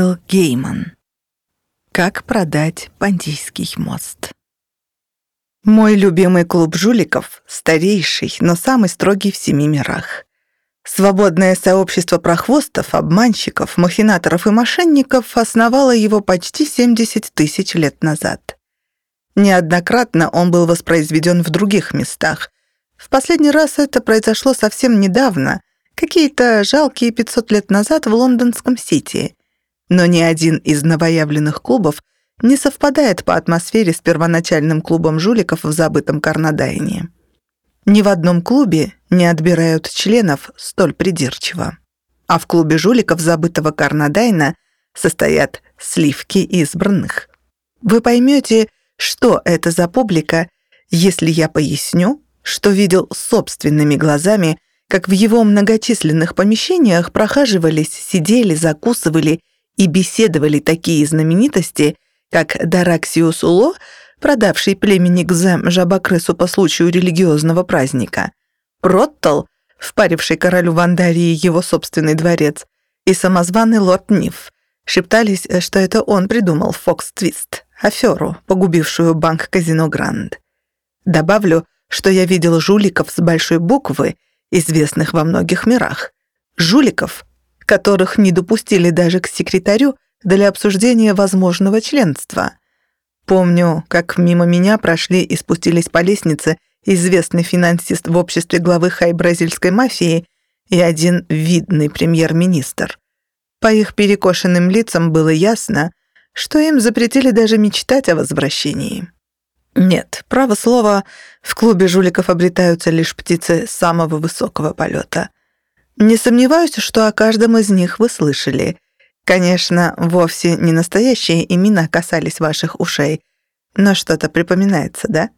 Нил Гейман. Как продать Пандийский мост. Мой любимый клуб жуликов — старейший, но самый строгий в семи мирах. Свободное сообщество прохвостов, обманщиков, махинаторов и мошенников основало его почти 70 тысяч лет назад. Неоднократно он был воспроизведен в других местах. В последний раз это произошло совсем недавно, какие-то жалкие 500 лет назад в лондонском Сити. Но ни один из новоявленных клубов не совпадает по атмосфере с первоначальным клубом жуликов в забытом Карнадайне. Ни в одном клубе не отбирают членов столь придирчиво. А в клубе жуликов забытого Карнадайна состоят сливки избранных. Вы поймете, что это за публика, если я поясню, что видел собственными глазами, как в его многочисленных помещениях прохаживались, сидели, закусывали и беседовали такие знаменитости, как Дараксиус Уло, продавший племени Гзем жабокрысу по случаю религиозного праздника, Проттл, впаривший королю Вандарии его собственный дворец, и самозваный лорд Ниф. Шептались, что это он придумал Фокс Твист, аферу, погубившую банк Казино Гранд. Добавлю, что я видел жуликов с большой буквы, известных во многих мирах. Жуликов, которых не допустили даже к секретарю для обсуждения возможного членства. Помню, как мимо меня прошли и спустились по лестнице известный финансист в обществе главы хай-бразильской мафии и один видный премьер-министр. По их перекошенным лицам было ясно, что им запретили даже мечтать о возвращении. Нет, право слово, в клубе жуликов обретаются лишь птицы самого высокого полета. Не сомневаюсь, что о каждом из них вы слышали — Конечно, вовсе не настоящие имена касались ваших ушей, но что-то припоминается, да?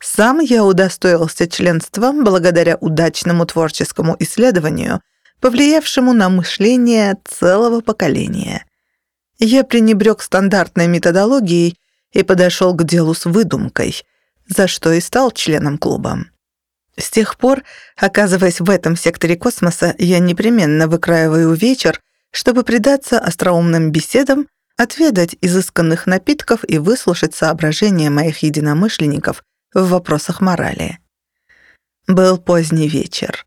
Сам я удостоился членства благодаря удачному творческому исследованию, повлиявшему на мышление целого поколения. Я пренебрег стандартной методологией и подошел к делу с выдумкой, за что и стал членом клуба. С тех пор, оказываясь в этом секторе космоса, я непременно выкраиваю вечер чтобы предаться остроумным беседам, отведать изысканных напитков и выслушать соображения моих единомышленников в вопросах морали. Был поздний вечер.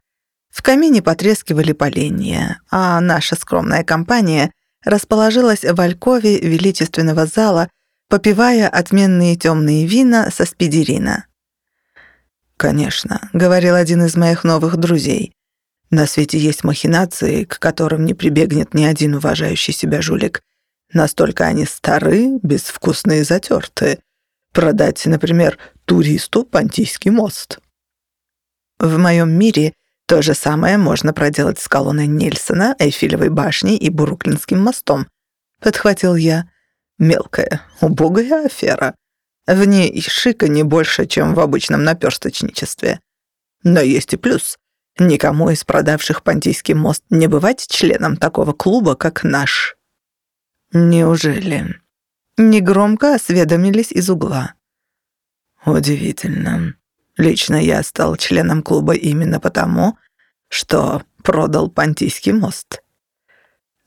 В камине потрескивали поленья, а наша скромная компания расположилась в алькове величественного зала, попивая отменные темные вина со спидерина. «Конечно», — говорил один из моих новых друзей, на свете есть махинации, к которым не прибегнет ни один уважающий себя жулик. Настолько они стары, безвкусные и затертые. Продать, например, туристу Понтийский мост. В моем мире то же самое можно проделать с колонной Нельсона, Эйфелевой башней и Бруклинским мостом. Подхватил я. Мелкая, убогая афера. В ней и шика не больше, чем в обычном наперсточничестве. Но есть и плюс. Никому из продавших Понтийский мост не бывать членом такого клуба, как наш». «Неужели?» Негромко осведомились из угла. «Удивительно. Лично я стал членом клуба именно потому, что продал Понтийский мост».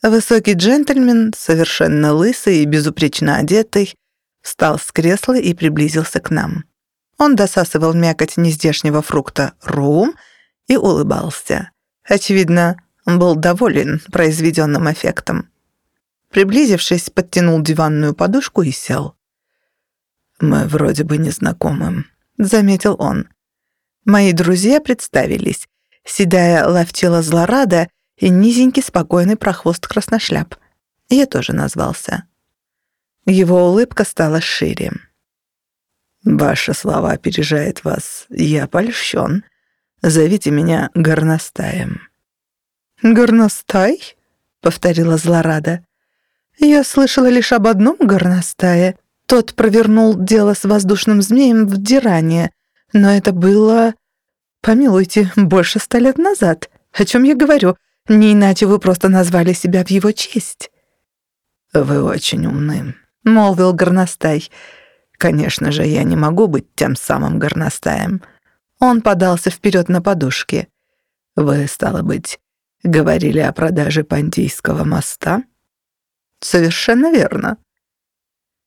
Высокий джентльмен, совершенно лысый и безупречно одетый, встал с кресла и приблизился к нам. Он досасывал мякоть нездешнего фрукта рум — и улыбался. Очевидно, был доволен произведенным эффектом. Приблизившись, подтянул диванную подушку и сел. «Мы вроде бы не знакомы», — заметил он. Мои друзья представились. Седая ловчила злорада и низенький спокойный прохвост красношляп. Я тоже назвался. Его улыбка стала шире. «Ваши слова опережают вас. Я польщен. Зовите меня Горностаем». «Горностай?» — повторила Злорада. «Я слышала лишь об одном горностае. Тот провернул дело с воздушным змеем в Диране, но это было... Помилуйте, больше ста лет назад. О чем я говорю? Не иначе вы просто назвали себя в его честь». «Вы очень умны», — молвил горностай. «Конечно же, я не могу быть тем самым горностаем. Он подался вперед на подушке. «Вы, стало быть, говорили о продаже Понтийского моста?» Совершенно верно.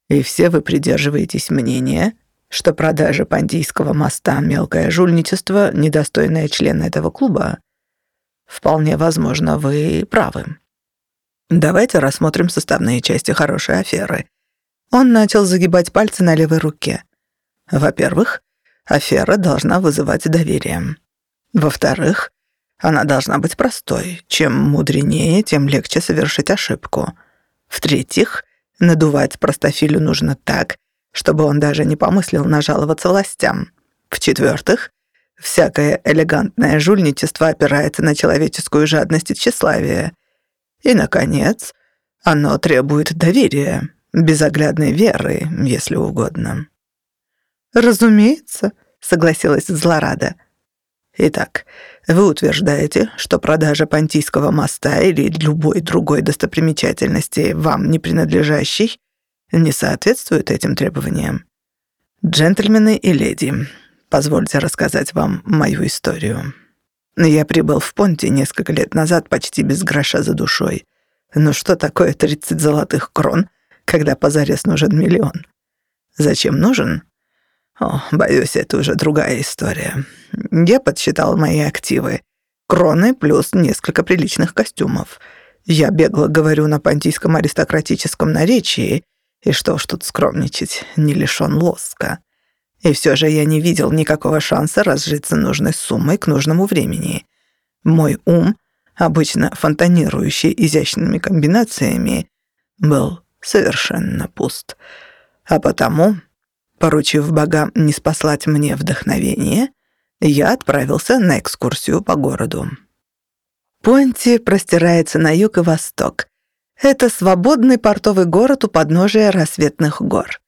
И все вы придерживаетесь мнения, что продажа Пандийского моста — мелкое жульничество, недостойное члена этого клуба? Вполне возможно, вы правы. Давайте рассмотрим составные части хорошей аферы. Он начал загибать пальцы на левой руке. Во-первых, афера должна вызывать доверие. Во-вторых, она должна быть простой. Чем мудренее, тем легче совершить ошибку. В-третьих, надувать простофилю нужно так, чтобы он даже не помыслил нажаловаться властям. В-четвертых, всякое элегантное жульничество опирается на человеческую жадность и тщеславие. И, наконец, оно требует доверия, безоглядной веры, если угодно. «Разумеется», — согласилась Злорада. «Итак, вы утверждаете, что продажа Понтийского моста или любой другой достопримечательности, вам не принадлежащей, не соответствует этим требованиям. Джентльмены и леди, позвольте рассказать вам мою историю. Я прибыл в Понте несколько лет назад почти без гроша за душой. Но что такое 30 золотых крон, когда позарез нужен миллион? Зачем нужен? О, боюсь, это уже другая история. Я подсчитал мои активы. Кроны плюс несколько приличных костюмов. Я бегло говорю на понтийском аристократическом наречии, и что ж тут скромничать, не лишён лоска. И все же я не видел никакого шанса разжиться нужной суммой к нужному времени. Мой ум, обычно фонтанирующий изящными комбинациями, был совершенно пуст. А потому, поручив богам не спаслать мне вдохновение, я отправился на экскурсию по городу. Понти простирается на юг и восток, это свободный портовый город у подножия рассветных гор.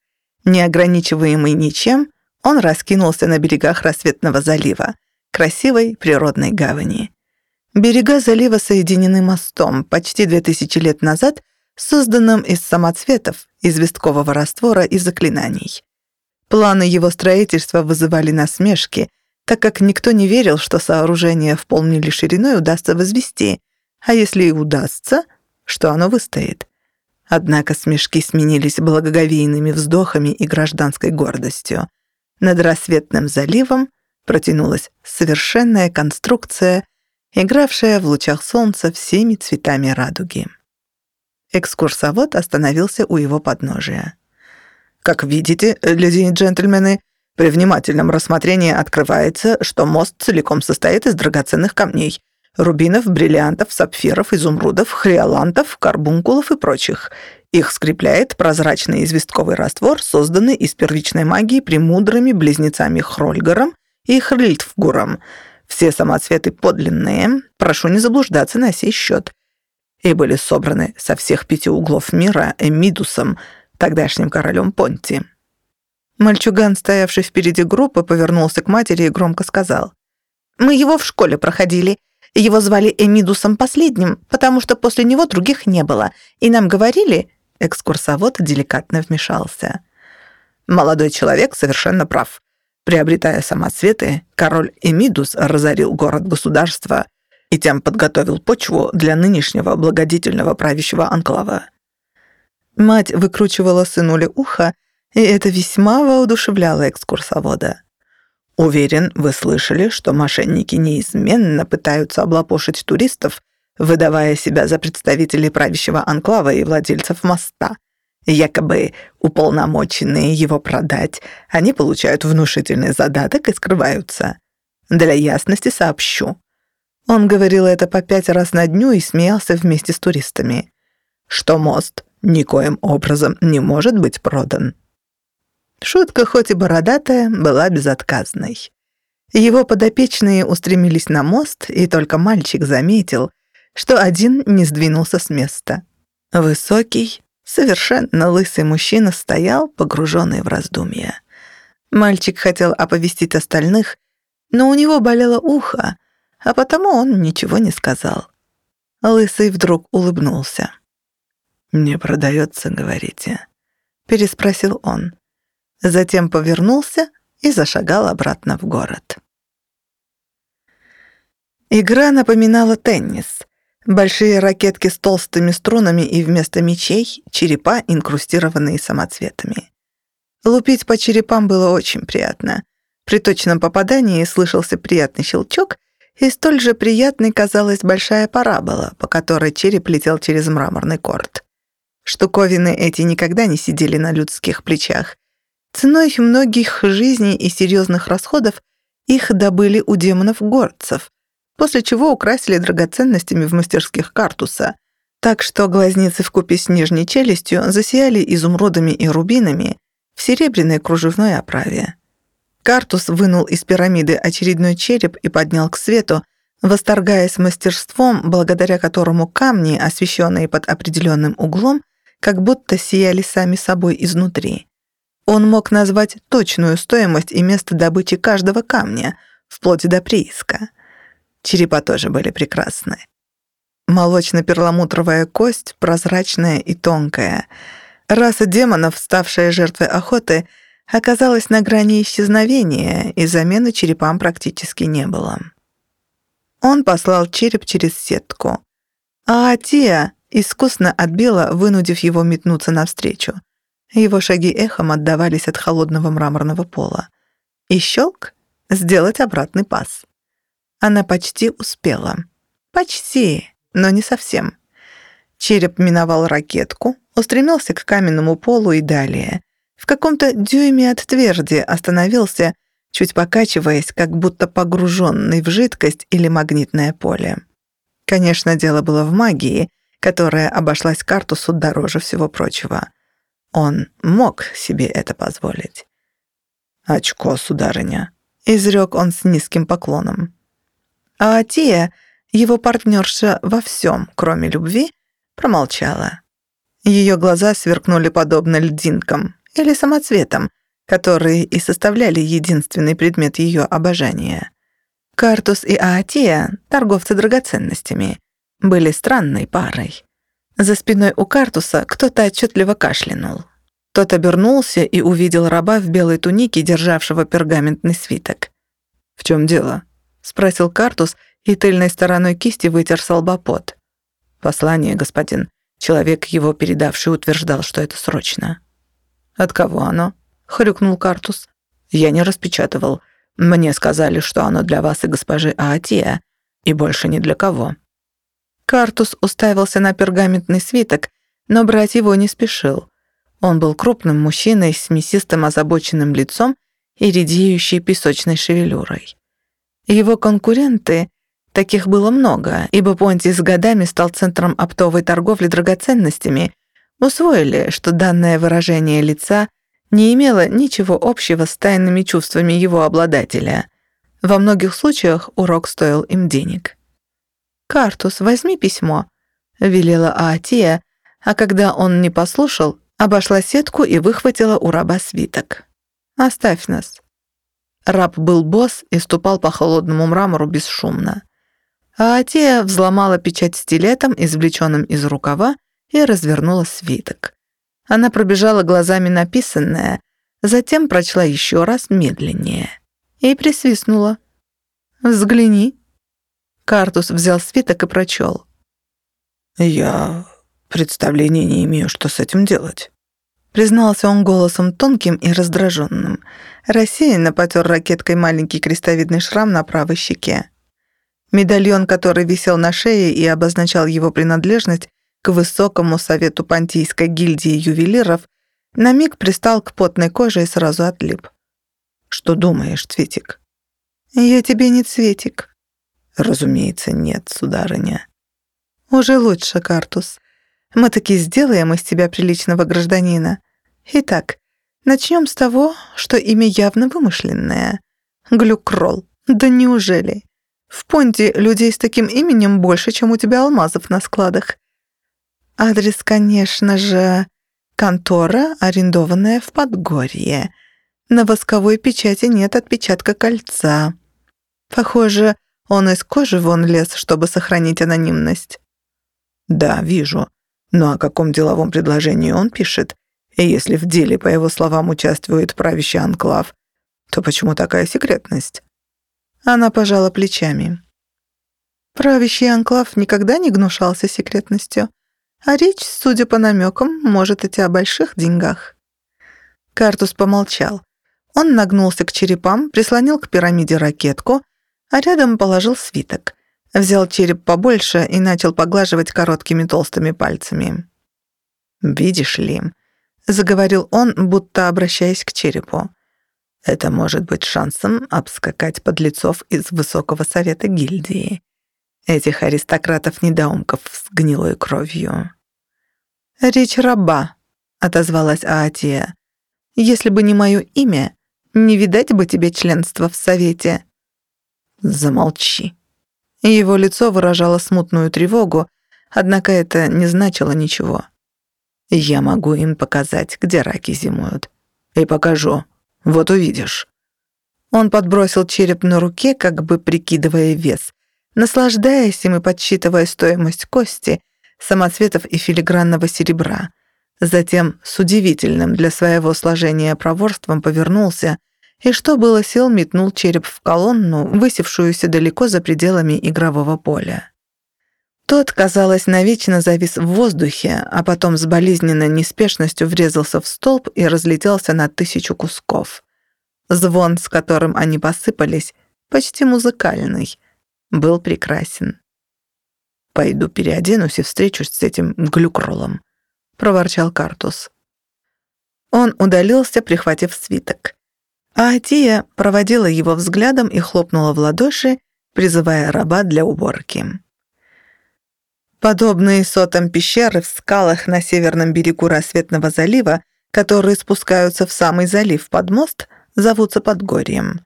Не ограничиваемый ничем, он раскинулся на берегах рассветного залива, красивой природной гавани. Берега залива соединены мостом, почти 2000 лет назад созданным из самоцветов, известкового раствора и заклинаний. Планы его строительства вызывали насмешки, так как никто не верил, что сооружение в полмили шириной удастся возвести, а если и удастся — что оно выстоит. Однако смешки сменились благоговейными вздохами и гражданской гордостью. Над рассветным заливом протянулась совершенная конструкция, игравшая в лучах солнца всеми цветами радуги. Экскурсовод остановился у его подножия. «Как видите, леди и джентльмены, при внимательном рассмотрении открывается, что мост целиком состоит из драгоценных камней, рубинов, бриллиантов, сапфиров, изумрудов, хриолантов, карбункулов и прочих. Их скрепляет прозрачный известковый раствор, созданный из первичной магии премудрыми близнецами Хрольгаром и Хрильтфгуром. Все самоцветы подлинные, прошу не заблуждаться на сей счет. И были собраны со всех пяти углов мира Эмидусом, тогдашним королем Понти. Мальчуган, стоявший впереди группы, повернулся к матери и громко сказал. «Мы его в школе проходили. Его звали Эмидусом Последним, потому что после него других не было. И нам говорили...» Экскурсовод деликатно вмешался. «Молодой человек совершенно прав. Приобретая самоцветы, король Эмидус разорил город-государство и тем подготовил почву для нынешнего благодетельного правящего анклава». Мать выкручивала сынуле ухо, и это весьма воодушевляло экскурсовода. Уверен, вы слышали, что мошенники неизменно пытаются облапошить туристов, выдавая себя за представителей правящего анклава и владельцев моста. Якобы уполномоченные его продать, они получают внушительный задаток и скрываются. Для ясности сообщу. Он говорил это по пять раз на дню и смеялся вместе с туристами. Что мост никоим образом не может быть продан. Шутка, хоть и бородатая, была безотказной. Его подопечные устремились на мост, и только мальчик заметил, что один не сдвинулся с места. Высокий, совершенно лысый мужчина стоял, погруженный в раздумья. Мальчик хотел оповестить остальных, но у него болело ухо, а потому он ничего не сказал. Лысый вдруг улыбнулся. «Не продается, говорите?» — переспросил он затем повернулся и зашагал обратно в город. Игра напоминала теннис. Большие ракетки с толстыми струнами и вместо мечей — черепа, инкрустированные самоцветами. Лупить по черепам было очень приятно. При точном попадании слышался приятный щелчок, и столь же приятной казалась большая парабола, по которой череп летел через мраморный корт. Штуковины эти никогда не сидели на людских плечах. Ценой многих жизней и серьезных расходов их добыли у демонов-горцев, после чего украсили драгоценностями в мастерских картуса, так что глазницы в купе с нижней челюстью засияли изумрудами и рубинами в серебряной кружевной оправе. Картус вынул из пирамиды очередной череп и поднял к свету, восторгаясь мастерством, благодаря которому камни, освещенные под определенным углом, как будто сияли сами собой изнутри. Он мог назвать точную стоимость и место добычи каждого камня, вплоть до прииска. Черепа тоже были прекрасны. Молочно-перламутровая кость, прозрачная и тонкая. Раса демонов, ставшая жертвой охоты, оказалась на грани исчезновения, и замены черепам практически не было. Он послал череп через сетку. А Атия искусно отбила, вынудив его метнуться навстречу. Его шаги эхом отдавались от холодного мраморного пола. И щелк — сделать обратный пас. Она почти успела. Почти, но не совсем. Череп миновал ракетку, устремился к каменному полу и далее. В каком-то дюйме от тверди остановился, чуть покачиваясь, как будто погруженный в жидкость или магнитное поле. Конечно, дело было в магии, которая обошлась картусу дороже всего прочего. Он мог себе это позволить. «Очко, сударыня», — изрек он с низким поклоном. А Атия, его партнерша во всем, кроме любви, промолчала. Ее глаза сверкнули подобно льдинкам или самоцветам, которые и составляли единственный предмет ее обожания. Картус и Аатия, торговцы драгоценностями, были странной парой. За спиной у Картуса кто-то отчетливо кашлянул. Тот обернулся и увидел раба в белой тунике, державшего пергаментный свиток. «В чем дело?» — спросил Картус и тыльной стороной кисти вытер солбопот. «Послание, господин. Человек, его передавший, утверждал, что это срочно». «От кого оно?» — хрюкнул Картус. «Я не распечатывал. Мне сказали, что оно для вас и госпожи Аатия, и больше ни для кого». Картус уставился на пергаментный свиток, но брать его не спешил. Он был крупным мужчиной с мясистым озабоченным лицом и редеющей песочной шевелюрой. Его конкуренты, таких было много, ибо Понти с годами стал центром оптовой торговли драгоценностями, усвоили, что данное выражение лица не имело ничего общего с тайными чувствами его обладателя. Во многих случаях урок стоил им денег. «Картус, возьми письмо», — велела Аатия, а когда он не послушал, обошла сетку и выхватила у раба свиток. «Оставь нас». Раб был босс и ступал по холодному мрамору бесшумно. Аатия взломала печать стилетом, извлеченным из рукава, и развернула свиток. Она пробежала глазами написанное, затем прочла еще раз медленнее и присвистнула. «Взгляни», Картус взял свиток и прочел. «Я представления не имею, что с этим делать». Признался он голосом тонким и раздраженным. Рассеянно потер ракеткой маленький крестовидный шрам на правой щеке. Медальон, который висел на шее и обозначал его принадлежность к высокому совету Пантийской гильдии ювелиров, на миг пристал к потной коже и сразу отлип. «Что думаешь, Цветик?» «Я тебе не Цветик», «Разумеется, нет, сударыня». «Уже лучше, Картус. Мы таки сделаем из тебя приличного гражданина. Итак, начнем с того, что имя явно вымышленное. Глюкрол. Да неужели? В Понте людей с таким именем больше, чем у тебя алмазов на складах. Адрес, конечно же, контора, арендованная в Подгорье. На восковой печати нет отпечатка кольца. Похоже, он из кожи вон лез, чтобы сохранить анонимность. Да, вижу. Но о каком деловом предложении он пишет? И если в деле, по его словам, участвует правящий анклав, то почему такая секретность? Она пожала плечами. Правящий анклав никогда не гнушался секретностью, а речь, судя по намекам, может идти о больших деньгах. Картус помолчал. Он нагнулся к черепам, прислонил к пирамиде ракетку, а рядом положил свиток. Взял череп побольше и начал поглаживать короткими толстыми пальцами. «Видишь ли», — заговорил он, будто обращаясь к черепу, «это может быть шансом обскакать подлецов из Высокого Совета Гильдии, этих аристократов-недоумков с гнилой кровью». «Речь раба», — отозвалась Аатия. «Если бы не мое имя, не видать бы тебе членства в Совете». «Замолчи». Его лицо выражало смутную тревогу, однако это не значило ничего. «Я могу им показать, где раки зимуют. И покажу. Вот увидишь». Он подбросил череп на руке, как бы прикидывая вес, наслаждаясь им и подсчитывая стоимость кости, самоцветов и филигранного серебра. Затем с удивительным для своего сложения проворством повернулся и, что было сил, метнул череп в колонну, высевшуюся далеко за пределами игрового поля. Тот, казалось, навечно завис в воздухе, а потом с болезненной неспешностью врезался в столб и разлетелся на тысячу кусков. Звон, с которым они посыпались, почти музыкальный, был прекрасен. «Пойду переоденусь и встречусь с этим глюкролом», — проворчал Картус. Он удалился, прихватив свиток. А Атия проводила его взглядом и хлопнула в ладоши, призывая раба для уборки. Подобные сотам пещеры в скалах на северном берегу Рассветного залива, которые спускаются в самый залив под мост, зовутся Подгорьем.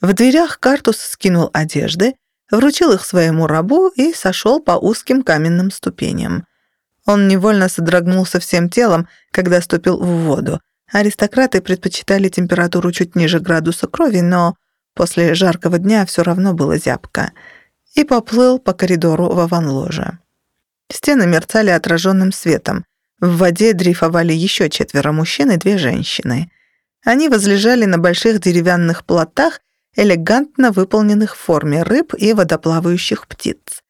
В дверях Картус скинул одежды, вручил их своему рабу и сошел по узким каменным ступеням. Он невольно содрогнулся всем телом, когда ступил в воду. Аристократы предпочитали температуру чуть ниже градуса крови, но после жаркого дня все равно было зябко. И поплыл по коридору в аванложа. Стены мерцали отраженным светом. В воде дрейфовали еще четверо мужчин и две женщины. Они возлежали на больших деревянных плотах элегантно выполненных в форме рыб и водоплавающих птиц.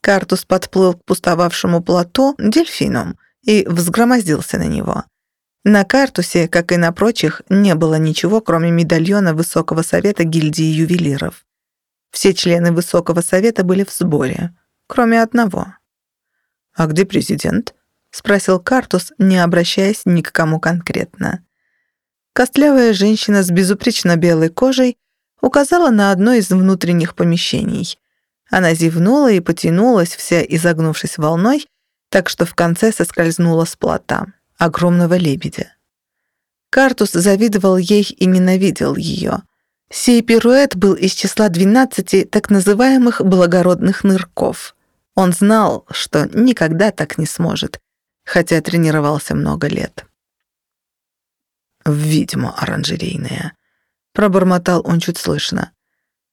Картус подплыл к пустовавшему плато дельфином и взгромоздился на него. На картусе, как и на прочих, не было ничего, кроме медальона Высокого Совета гильдии ювелиров. Все члены Высокого Совета были в сборе, кроме одного. «А где президент?» — спросил Картус, не обращаясь ни к кому конкретно. Костлявая женщина с безупречно белой кожей указала на одно из внутренних помещений. Она зевнула и потянулась, вся изогнувшись волной, так что в конце соскользнула с плота, огромного лебедя. Картус завидовал ей и ненавидел ее. Сей пируэт был из числа двенадцати так называемых благородных нырков. Он знал, что никогда так не сможет, хотя тренировался много лет. «Ведьма оранжерейная», Пробормотал он чуть слышно.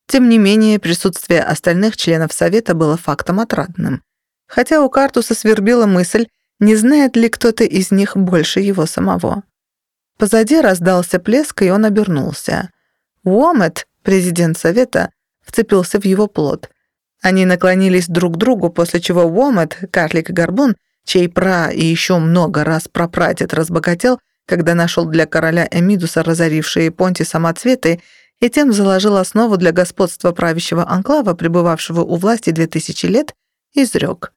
Тем не менее, присутствие остальных членов совета было фактом отрадным. Хотя у Картуса свербила мысль, не знает ли кто-то из них больше его самого. Позади раздался плеск, и он обернулся. Уомет, президент совета, вцепился в его плод. Они наклонились друг к другу, после чего Уомет, карлик и горбун, чей пра и еще много раз прапрадед разбогател, когда нашел для короля Эмидуса разорившие Понти самоцветы и тем заложил основу для господства правящего анклава, пребывавшего у власти две тысячи лет, изрек.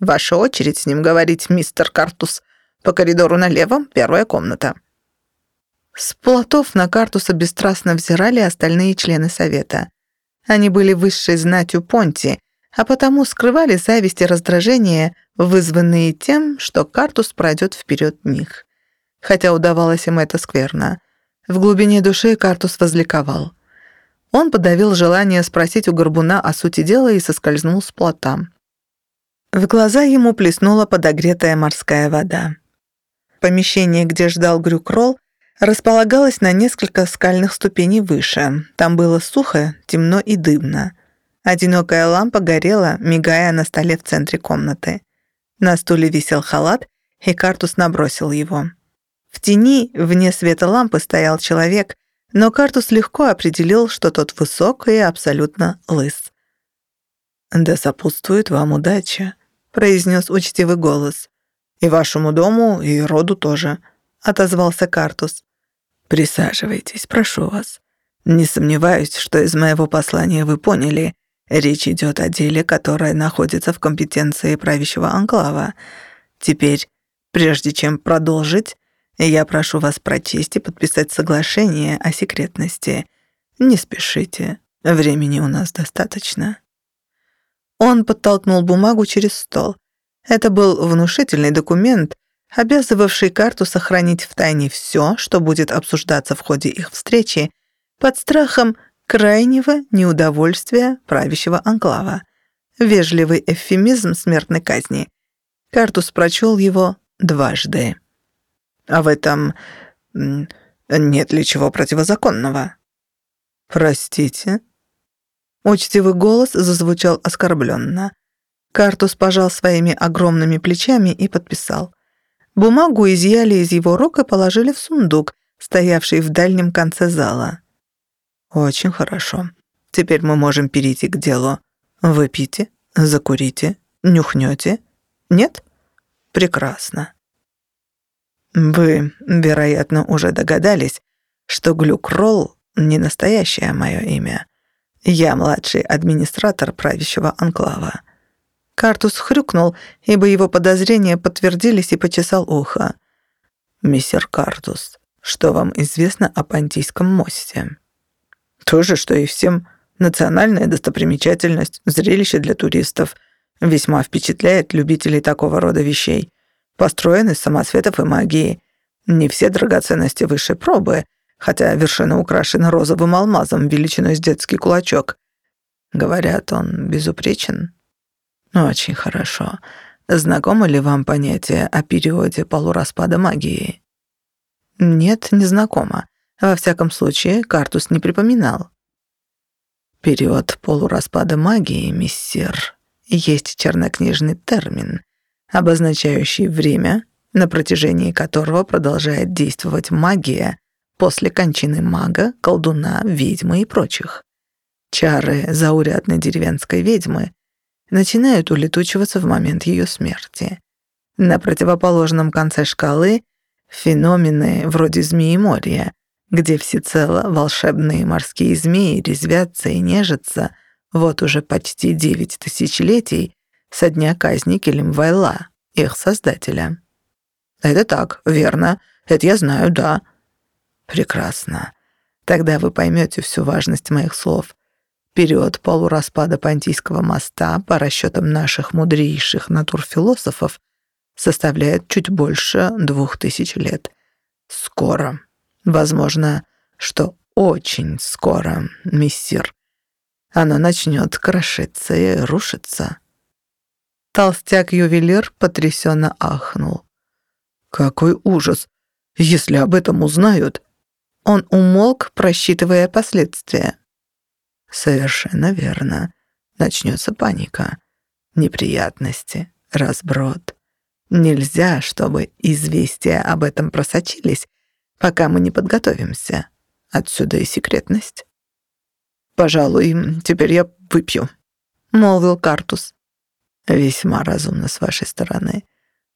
«Ваша очередь с ним говорить, мистер Картус. По коридору налево, первая комната». С плотов на Картуса бесстрастно взирали остальные члены совета. Они были высшей знатью Понти, а потому скрывали зависть и раздражение, вызванные тем, что Картус пройдет вперед них хотя удавалось им это скверно. В глубине души Картус возликовал. Он подавил желание спросить у горбуна о сути дела и соскользнул с плота. В глаза ему плеснула подогретая морская вода. Помещение, где ждал Грюкролл, располагалось на несколько скальных ступеней выше. Там было сухо, темно и дымно. Одинокая лампа горела, мигая на столе в центре комнаты. На стуле висел халат, и Картус набросил его. В тени, вне света лампы, стоял человек, но Картус легко определил, что тот высок и абсолютно лыс. «Да сопутствует вам удача», — произнес учтивый голос. «И вашему дому, и роду тоже», — отозвался Картус. «Присаживайтесь, прошу вас. Не сомневаюсь, что из моего послания вы поняли, речь идет о деле, которое находится в компетенции правящего анклава. Теперь, прежде чем продолжить, я прошу вас прочесть и подписать соглашение о секретности. Не спешите, времени у нас достаточно». Он подтолкнул бумагу через стол. Это был внушительный документ, обязывавший карту сохранить в тайне все, что будет обсуждаться в ходе их встречи, под страхом крайнего неудовольствия правящего анклава. Вежливый эвфемизм смертной казни. Картус прочел его дважды. «А в этом нет ли чего противозаконного?» «Простите?» Учтивый голос зазвучал оскорбленно. Картус пожал своими огромными плечами и подписал. Бумагу изъяли из его рук и положили в сундук, стоявший в дальнем конце зала. «Очень хорошо. Теперь мы можем перейти к делу. Выпейте, закурите, нюхнете. Нет? Прекрасно. Вы, вероятно, уже догадались, что Глюкролл — не настоящее мое имя. Я младший администратор правящего анклава. Картус хрюкнул, ибо его подозрения подтвердились и почесал ухо. «Мистер Картус, что вам известно о Пантийском мосте?» «То же, что и всем. Национальная достопримечательность, зрелище для туристов. Весьма впечатляет любителей такого рода вещей. Построен из самосветов и магии. Не все драгоценности высшей пробы, хотя вершина украшена розовым алмазом величиной с детский кулачок. Говорят, он безупречен. Очень хорошо. Знакомо ли вам понятие о периоде полураспада магии? Нет, не знакомо. Во всяком случае, Картус не припоминал. Период полураспада магии, миссир, есть чернокнижный термин, обозначающий время, на протяжении которого продолжает действовать магия после кончины мага, колдуна, ведьмы и прочих. Чары заурядной деревенской ведьмы начинают улетучиваться в момент ее смерти. На противоположном конце шкалы феномены вроде змеи моря, где всецело волшебные морские змеи резвятся и нежатся вот уже почти девять тысячелетий со дня казни Келимвайла, их создателя. Это так, верно. Это я знаю, да. Прекрасно. Тогда вы поймете всю важность моих слов. Период полураспада Понтийского моста, по расчетам наших мудрейших натурфилософов, составляет чуть больше двух тысяч лет. Скоро. Возможно, что очень скоро, миссир. Оно начнет крошиться и рушиться. Толстяк-ювелир потрясенно ахнул. «Какой ужас! Если об этом узнают, он умолк, просчитывая последствия. Совершенно верно. Начнется паника, неприятности, разброд. Нельзя, чтобы известия об этом просочились, пока мы не подготовимся. Отсюда и секретность. «Пожалуй, теперь я выпью», — молвил Картус. «Весьма разумно с вашей стороны».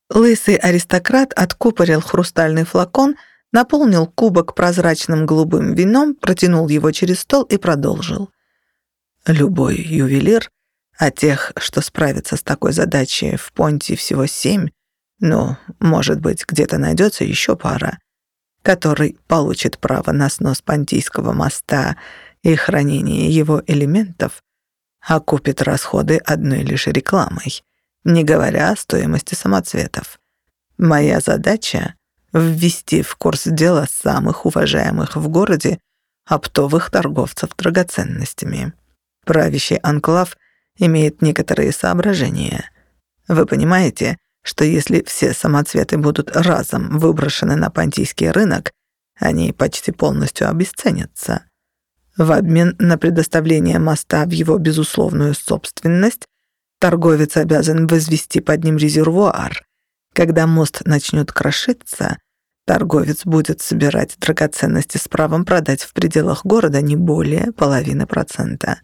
Лысый аристократ откупорил хрустальный флакон — наполнил кубок прозрачным голубым вином, протянул его через стол и продолжил. Любой ювелир, а тех, что справятся с такой задачей в понте всего семь, ну, может быть, где-то найдется еще пара, который получит право на снос Понтийского моста и хранение его элементов, окупит расходы одной лишь рекламой, не говоря о стоимости самоцветов. Моя задача ввести в курс дела самых уважаемых в городе оптовых торговцев драгоценностями. Правящий анклав имеет некоторые соображения. Вы понимаете, что если все самоцветы будут разом выброшены на пантийский рынок, они почти полностью обесценятся. В обмен на предоставление моста в его безусловную собственность торговец обязан возвести под ним резервуар. Когда мост начнет крошиться, Торговец будет собирать драгоценности с правом продать в пределах города не более половины процента.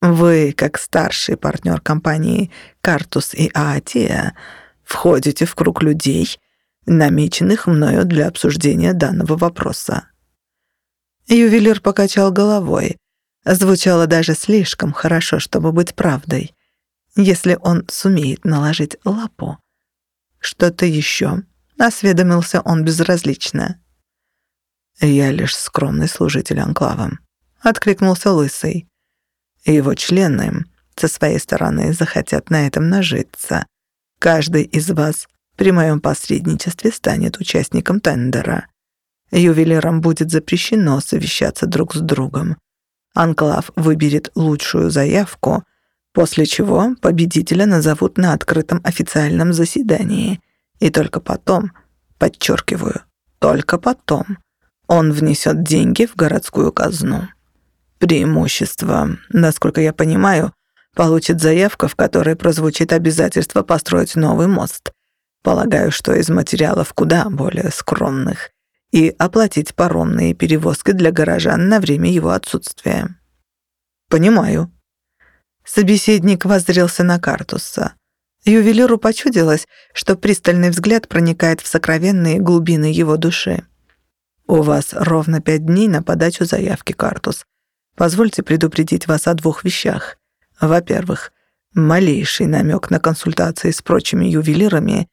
Вы, как старший партнер компании «Картус» и «Аатия», входите в круг людей, намеченных мною для обсуждения данного вопроса. Ювелир покачал головой. Звучало даже слишком хорошо, чтобы быть правдой. Если он сумеет наложить лапу. Что-то еще? Осведомился он безразлично. «Я лишь скромный служитель анклава», — откликнулся Лысый. «Его члены со своей стороны захотят на этом нажиться. Каждый из вас при моем посредничестве станет участником тендера. Ювелирам будет запрещено совещаться друг с другом. Анклав выберет лучшую заявку, после чего победителя назовут на открытом официальном заседании. И только потом, подчеркиваю, только потом, он внесет деньги в городскую казну. Преимущество, насколько я понимаю, получит заявка, в которой прозвучит обязательство построить новый мост. Полагаю, что из материалов куда более скромных и оплатить паромные перевозки для горожан на время его отсутствия. Понимаю. Собеседник воззрелся на Картуса. Ювелиру почудилось, что пристальный взгляд проникает в сокровенные глубины его души. «У вас ровно пять дней на подачу заявки, Картус. Позвольте предупредить вас о двух вещах. Во-первых, малейший намек на консультации с прочими ювелирами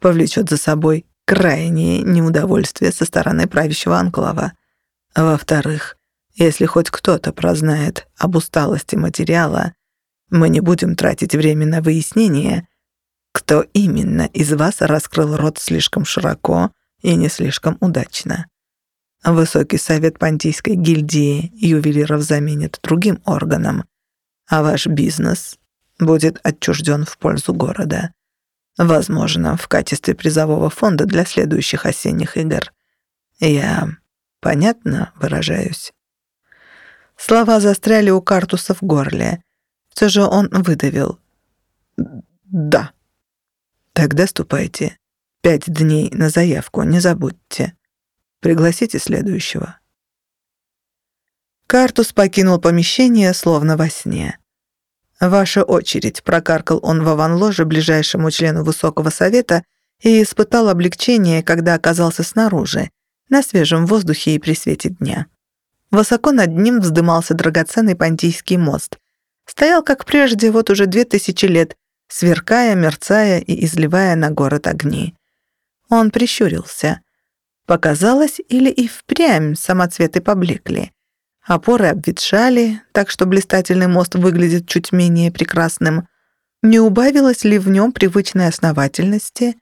повлечет за собой крайнее неудовольствие со стороны правящего анклава. Во-вторых, если хоть кто-то прознает об усталости материала, мы не будем тратить время на выяснение, кто именно из вас раскрыл рот слишком широко и не слишком удачно. Высокий совет Пантийской гильдии ювелиров заменит другим органом, а ваш бизнес будет отчужден в пользу города. Возможно, в качестве призового фонда для следующих осенних игр. Я понятно выражаюсь? Слова застряли у Картуса в горле. Все же он выдавил. «Да». «Тогда ступайте. Пять дней на заявку, не забудьте. Пригласите следующего». Картус покинул помещение, словно во сне. «Ваша очередь», — прокаркал он в аванложе ближайшему члену Высокого Совета и испытал облегчение, когда оказался снаружи, на свежем воздухе и при свете дня. Высоко над ним вздымался драгоценный Понтийский мост. Стоял, как прежде, вот уже две тысячи лет, сверкая, мерцая и изливая на город огни. Он прищурился. Показалось, или и впрямь самоцветы поблекли. Опоры обветшали, так что блистательный мост выглядит чуть менее прекрасным. Не убавилось ли в нем привычной основательности?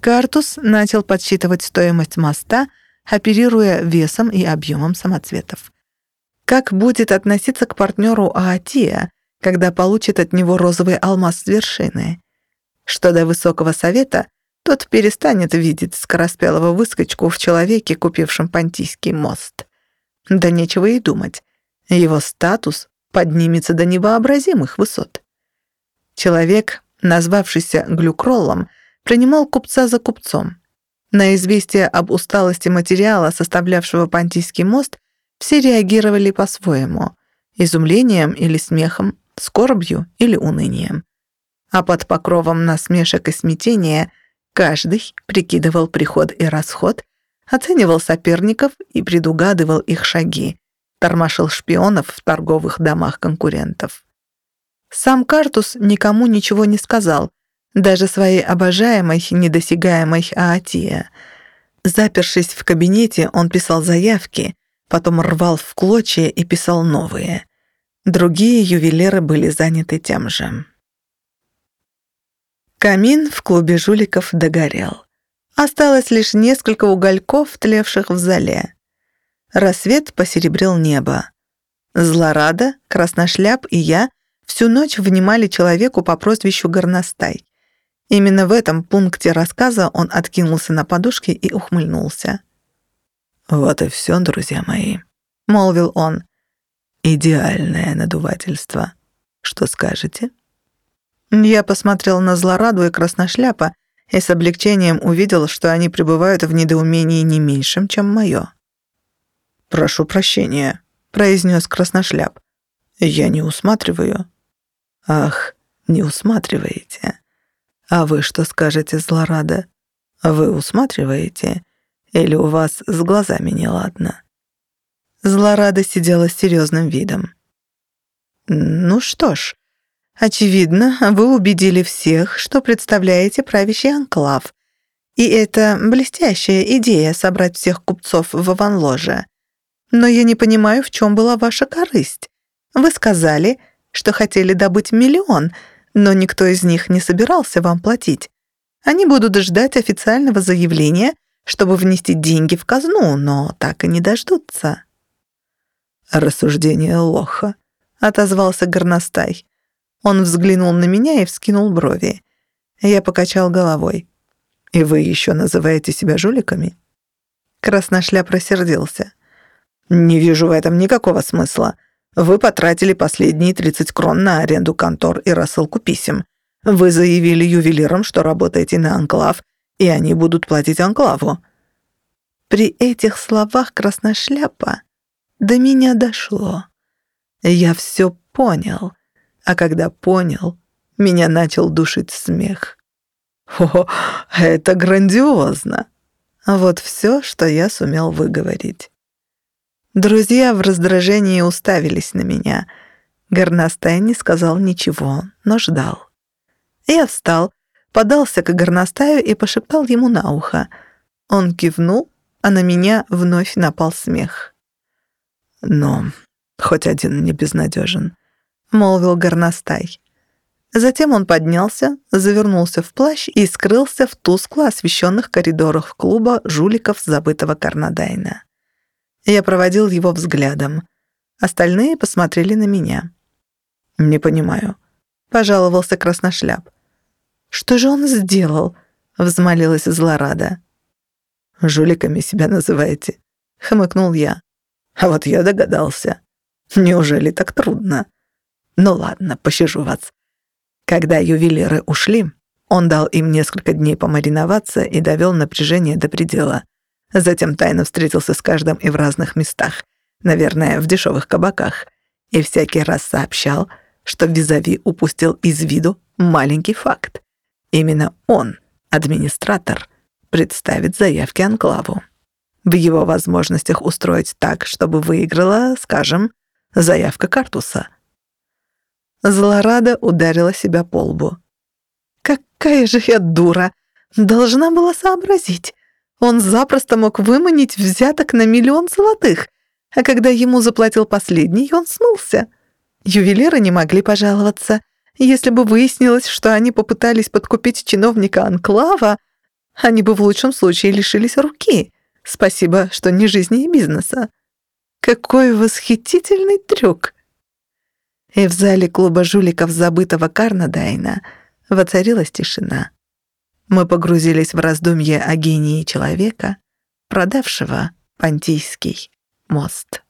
Картус начал подсчитывать стоимость моста, оперируя весом и объемом самоцветов. Как будет относиться к партнеру Аатия, когда получит от него розовый алмаз с вершины? Что до высокого совета, тот перестанет видеть скороспелого выскочку в человеке, купившем Понтийский мост. Да нечего и думать. Его статус поднимется до невообразимых высот. Человек, назвавшийся Глюкроллом, принимал купца за купцом. На известие об усталости материала, составлявшего Понтийский мост, все реагировали по-своему — изумлением или смехом, скорбью или унынием. А под покровом насмешек и смятения каждый прикидывал приход и расход, оценивал соперников и предугадывал их шаги, тормошил шпионов в торговых домах конкурентов. Сам Картус никому ничего не сказал, даже своей обожаемой, недосягаемой Аатия. Запершись в кабинете, он писал заявки, потом рвал в клочья и писал новые. Другие ювелиры были заняты тем же. Камин в клубе жуликов догорел. Осталось лишь несколько угольков, тлевших в зале. Рассвет посеребрил небо. Злорада, Красношляп и я всю ночь внимали человеку по прозвищу Горностай. Именно в этом пункте рассказа он откинулся на подушке и ухмыльнулся. «Вот и все, друзья мои», — молвил он. «Идеальное надувательство. Что скажете?» Я посмотрел на Злораду и Красношляпа и с облегчением увидел, что они пребывают в недоумении не меньшем, чем мое. «Прошу прощения», — произнес Красношляп. Я не усматриваю. Ах, не усматриваете. А вы что скажете, Злорада? Вы усматриваете? Или у вас с глазами неладно? Злорада сидела с серьезным видом. «Ну что ж, очевидно, вы убедили всех, что представляете правящий анклав. И это блестящая идея собрать всех купцов в Аванложе. Но я не понимаю, в чем была ваша корысть. Вы сказали, что хотели добыть миллион, но никто из них не собирался вам платить. Они будут ждать официального заявления, чтобы внести деньги в казну, но так и не дождутся». «Рассуждение лоха», — отозвался горностай. Он взглянул на меня и вскинул брови. Я покачал головой. «И вы еще называете себя жуликами?» Красношляп рассердился. «Не вижу в этом никакого смысла. Вы потратили последние 30 крон на аренду контор и рассылку писем. Вы заявили ювелирам, что работаете на анклав, и они будут платить анклаву». При этих словах красношляпа до меня дошло. Я все понял, а когда понял, меня начал душить смех. «О, это грандиозно!» Вот все, что я сумел выговорить. Друзья в раздражении уставились на меня. Горностай не сказал ничего, но ждал. Я встал, подался к горностаю и пошептал ему на ухо. Он кивнул, а на меня вновь напал смех. «Но хоть один не безнадежен», — молвил горностай. Затем он поднялся, завернулся в плащ и скрылся в тускло освещенных коридорах клуба жуликов забытого Карнадайна. Я проводил его взглядом. Остальные посмотрели на меня. «Не понимаю», — пожаловался Красношляп. «Что же он сделал?» — взмолилась Злорада. «Жуликами себя называете?» — хмыкнул я. «А вот я догадался. Неужели так трудно? Ну ладно, пощажу вас. Когда ювелиры ушли, он дал им несколько дней помариноваться и довел напряжение до предела. Затем тайно встретился с каждым и в разных местах, наверное, в дешевых кабаках, и всякий раз сообщал, что Визави упустил из виду маленький факт. Именно он, администратор, представит заявки Анклаву. В его возможностях устроить так, чтобы выиграла, скажем, заявка Картуса. Злорада ударила себя по лбу. «Какая же я дура! Должна была сообразить. Он запросто мог выманить взяток на миллион золотых, а когда ему заплатил последний, он смылся. Ювелиры не могли пожаловаться. Если бы выяснилось, что они попытались подкупить чиновника Анклава, они бы в лучшем случае лишились руки. Спасибо, что не жизни и бизнеса. Какой восхитительный трюк! И в зале клуба жуликов забытого Карнадайна воцарилась тишина мы погрузились в раздумье о гении человека, продавшего Понтийский мост.